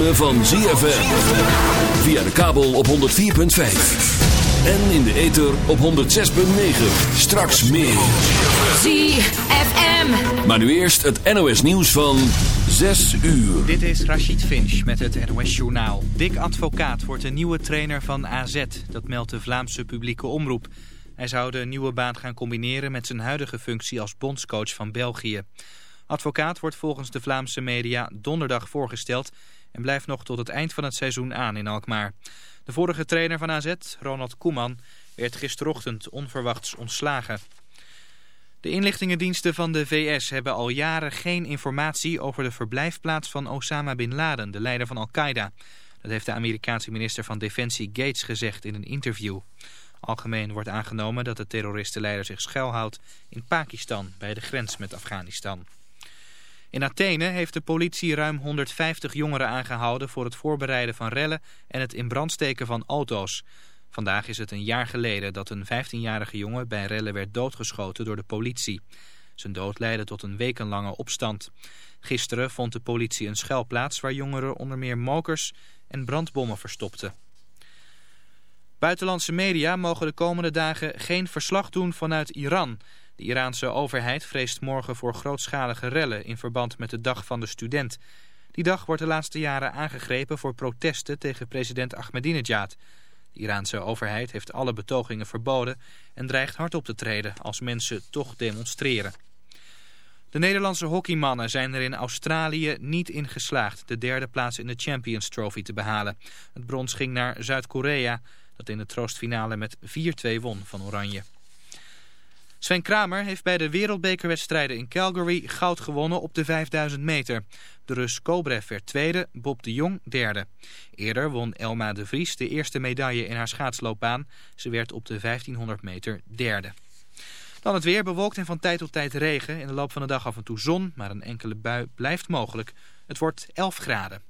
ritme van ZFM. Via de kabel op 104.5. En in de ether op 106.9. Straks meer. ZFM. Maar nu eerst het NOS nieuws van 6 uur. Dit is Rachid Finch met het NOS Journaal. Dick Advocaat wordt de nieuwe trainer van AZ. Dat meldt de Vlaamse publieke omroep. Hij zou de nieuwe baan gaan combineren met zijn huidige functie als bondscoach van België. Advocaat wordt volgens de Vlaamse media donderdag voorgesteld... en blijft nog tot het eind van het seizoen aan in Alkmaar. De vorige trainer van AZ, Ronald Koeman, werd gisterochtend onverwachts ontslagen. De inlichtingendiensten van de VS hebben al jaren geen informatie over de verblijfplaats van Osama Bin Laden, de leider van Al-Qaeda. Dat heeft de Amerikaanse minister van Defensie Gates gezegd in een interview. Algemeen wordt aangenomen dat de terroristenleider zich schuilhoudt in Pakistan bij de grens met Afghanistan. In Athene heeft de politie ruim 150 jongeren aangehouden voor het voorbereiden van rellen en het in brand steken van auto's. Vandaag is het een jaar geleden dat een 15-jarige jongen bij rellen werd doodgeschoten door de politie. Zijn dood leidde tot een wekenlange opstand. Gisteren vond de politie een schuilplaats waar jongeren onder meer mokers en brandbommen verstopten. Buitenlandse media mogen de komende dagen geen verslag doen vanuit Iran. De Iraanse overheid vreest morgen voor grootschalige rellen in verband met de Dag van de Student. Die dag wordt de laatste jaren aangegrepen voor protesten tegen president Ahmadinejad. De Iraanse overheid heeft alle betogingen verboden en dreigt hard op te treden als mensen toch demonstreren. De Nederlandse hockeymannen zijn er in Australië niet in geslaagd de derde plaats in de Champions Trophy te behalen. Het brons ging naar Zuid-Korea, dat in de troostfinale met 4-2 won van Oranje. Sven Kramer heeft bij de wereldbekerwedstrijden in Calgary goud gewonnen op de 5000 meter. De Rus Kobrev werd tweede, Bob de Jong derde. Eerder won Elma de Vries de eerste medaille in haar schaatsloopbaan. Ze werd op de 1500 meter derde. Dan het weer bewolkt en van tijd tot tijd regen. In de loop van de dag af en toe zon, maar een enkele bui blijft mogelijk. Het wordt 11 graden.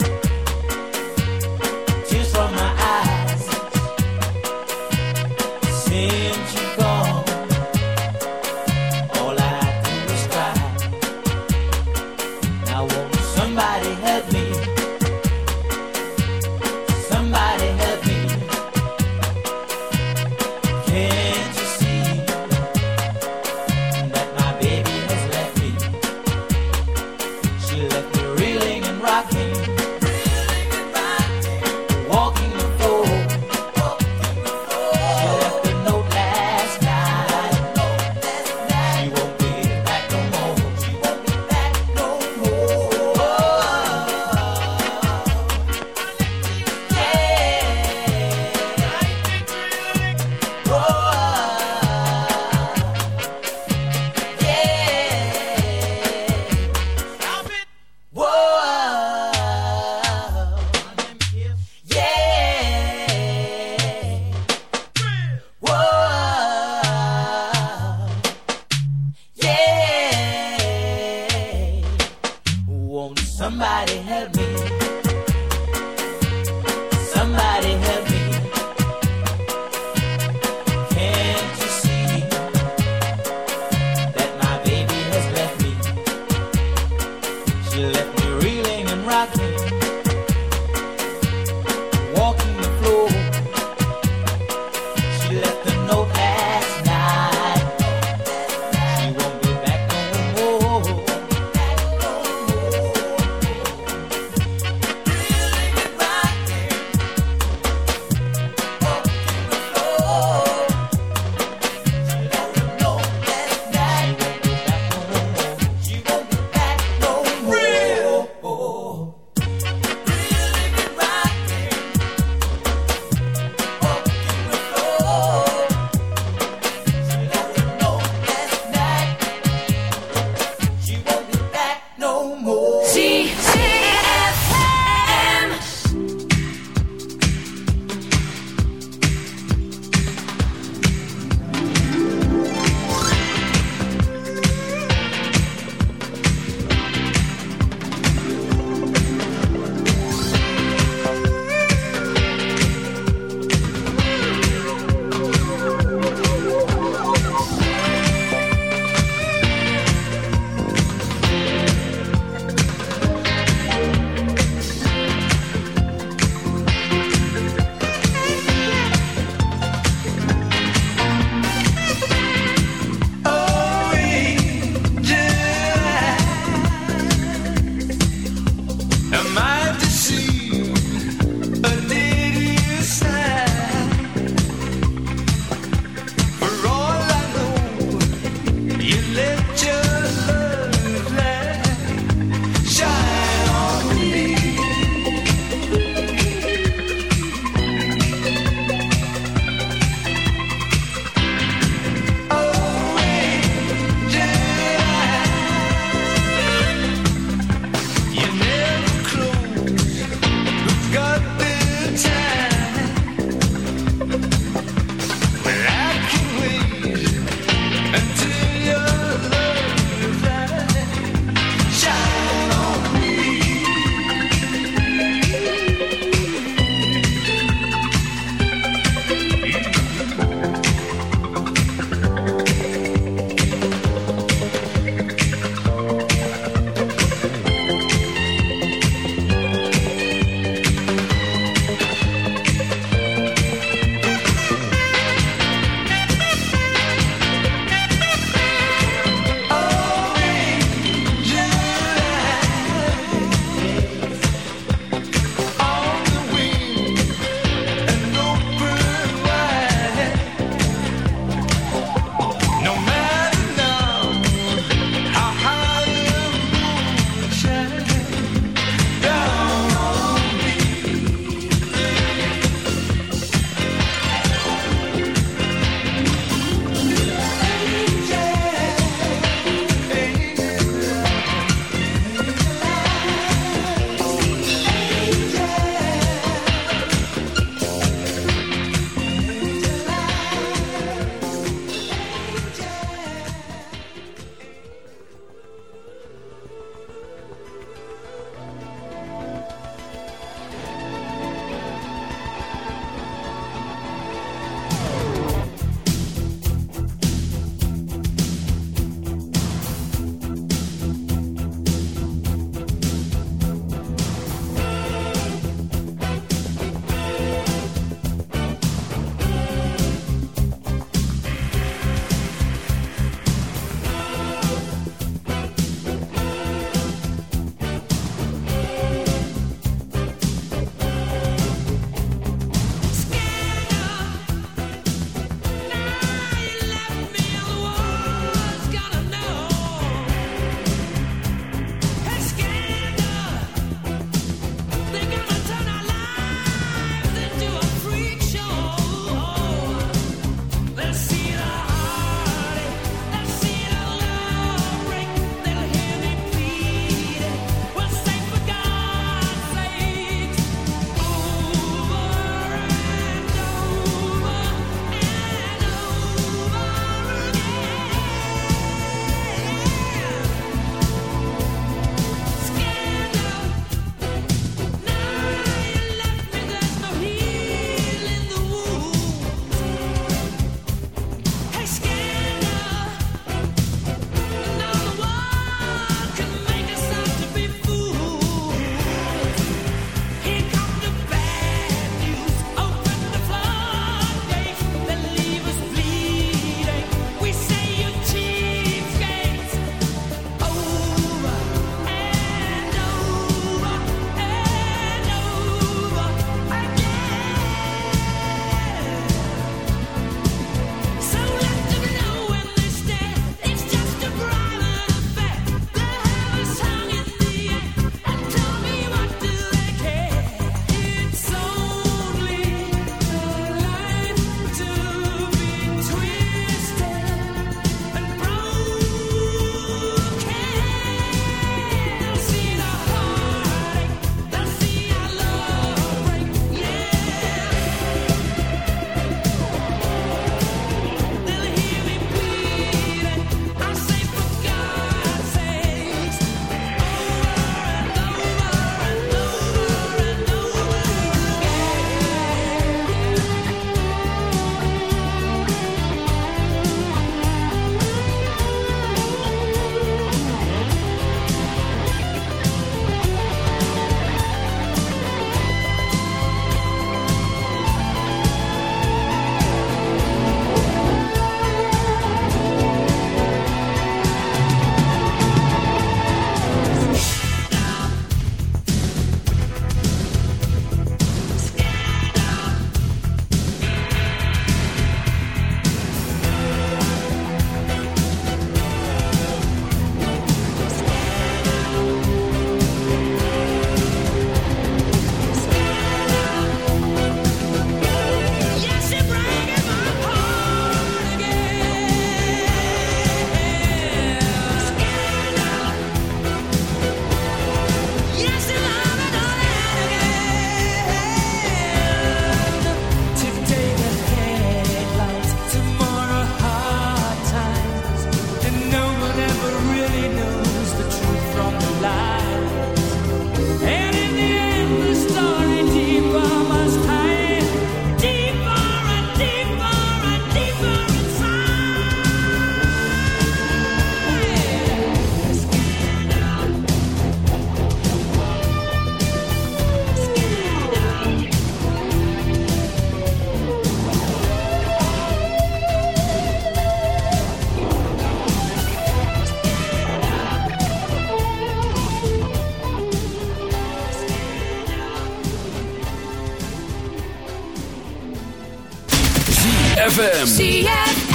ZFM.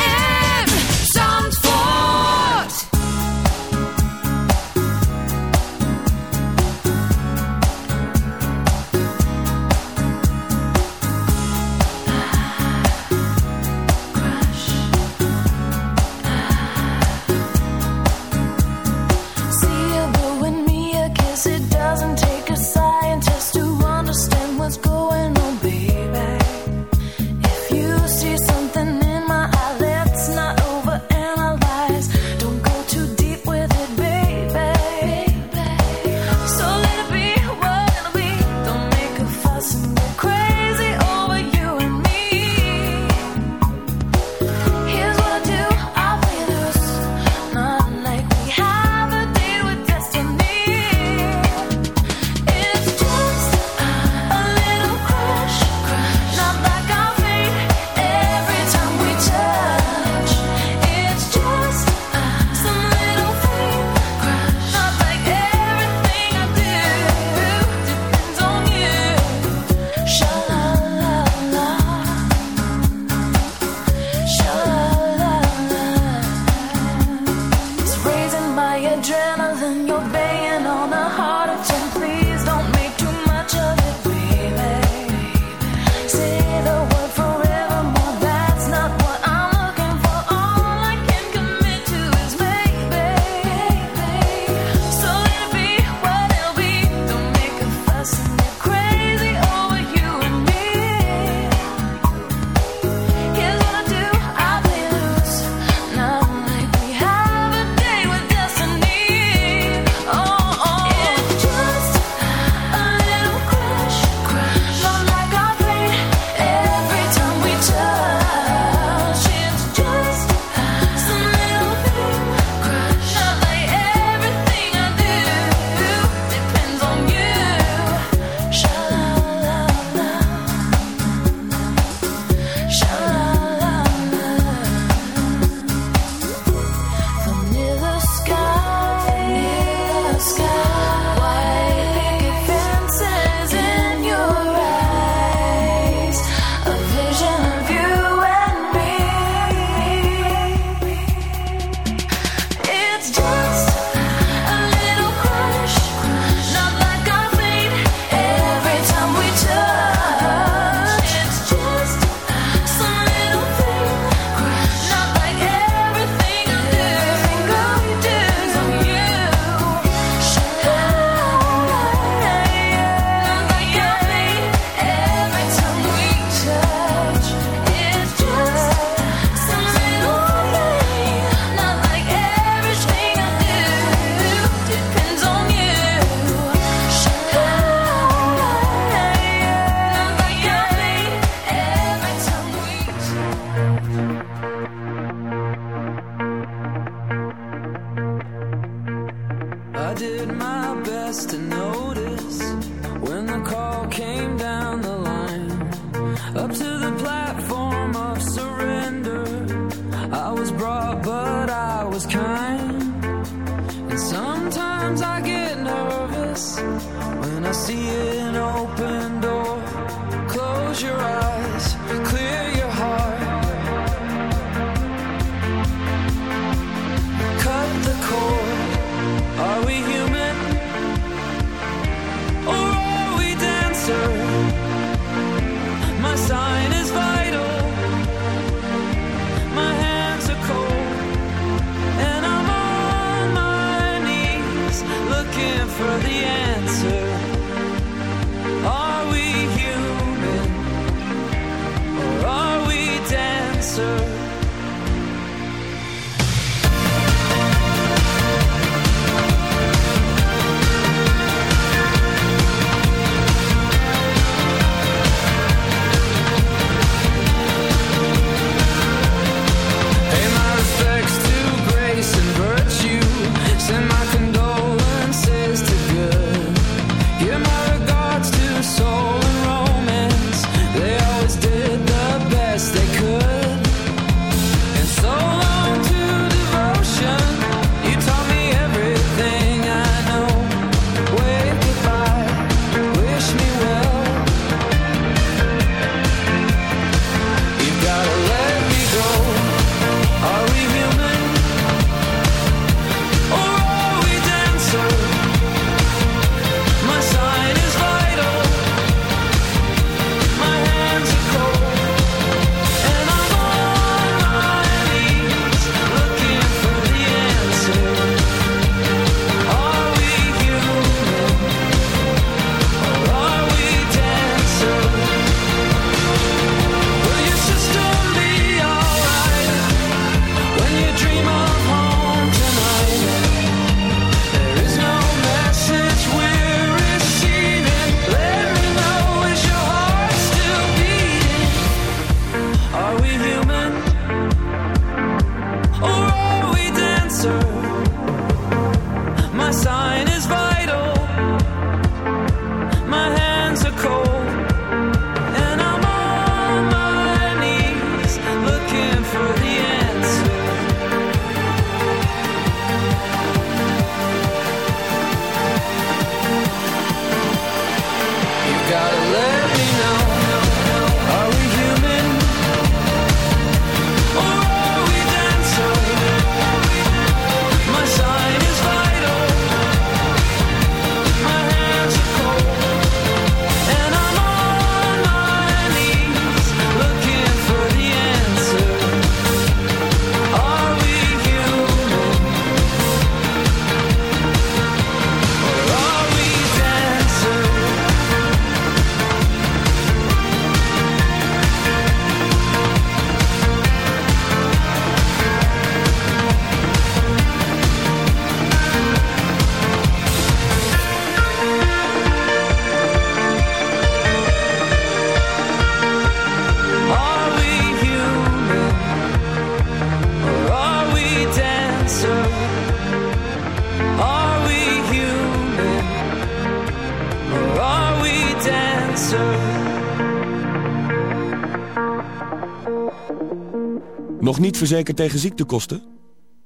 Verzekerd tegen ziektekosten?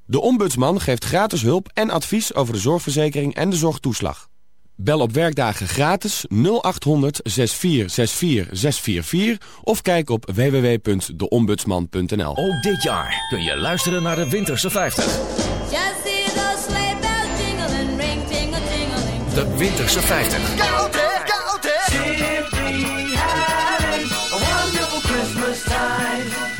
De Ombudsman geeft gratis hulp en advies over de zorgverzekering en de zorgtoeslag. Bel op werkdagen gratis 0800 6464 644 of kijk op www.deombudsman.nl. Ook dit jaar kun je luisteren naar de Winterse 50. Just see those sleigh bells jingling, ring tingle tingling. De Winterse 50. Koud hè, koud hè. Simply having a wonderful Christmas time.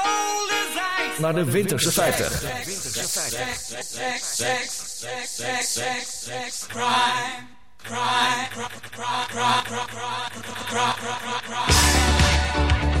naar de Winterse 50. Can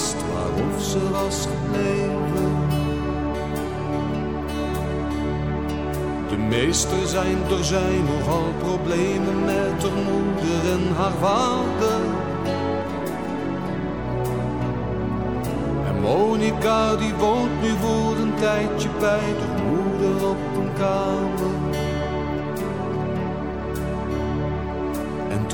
Wist waarof ze was gebleven. De meester zijn er zijn nogal problemen met haar moeder en haar vader. En Monica die woont nu voor een tijdje bij de moeder op een kamer.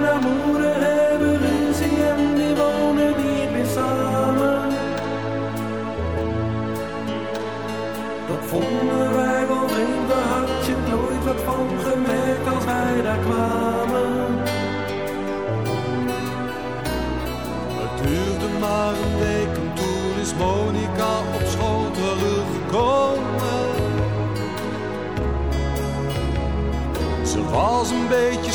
men hebben we berusningen, en die wonen niet meer samen. Dat vonden wij wel vreemd, daar had je nooit wat van gemerkt als wij daar kwamen. Het duurde maar een week en toen is Monica op school teruggekomen. Ze was een beetje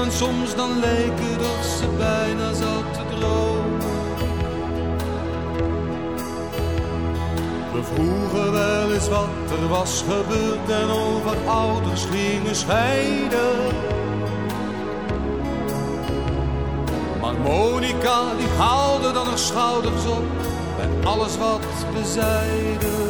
en soms dan het of ze bijna zat te dromen. We vroegen wel eens wat er was gebeurd en over ouders gingen scheiden. Maar Monica die haalde dan haar schouders op bij alles wat we zeiden.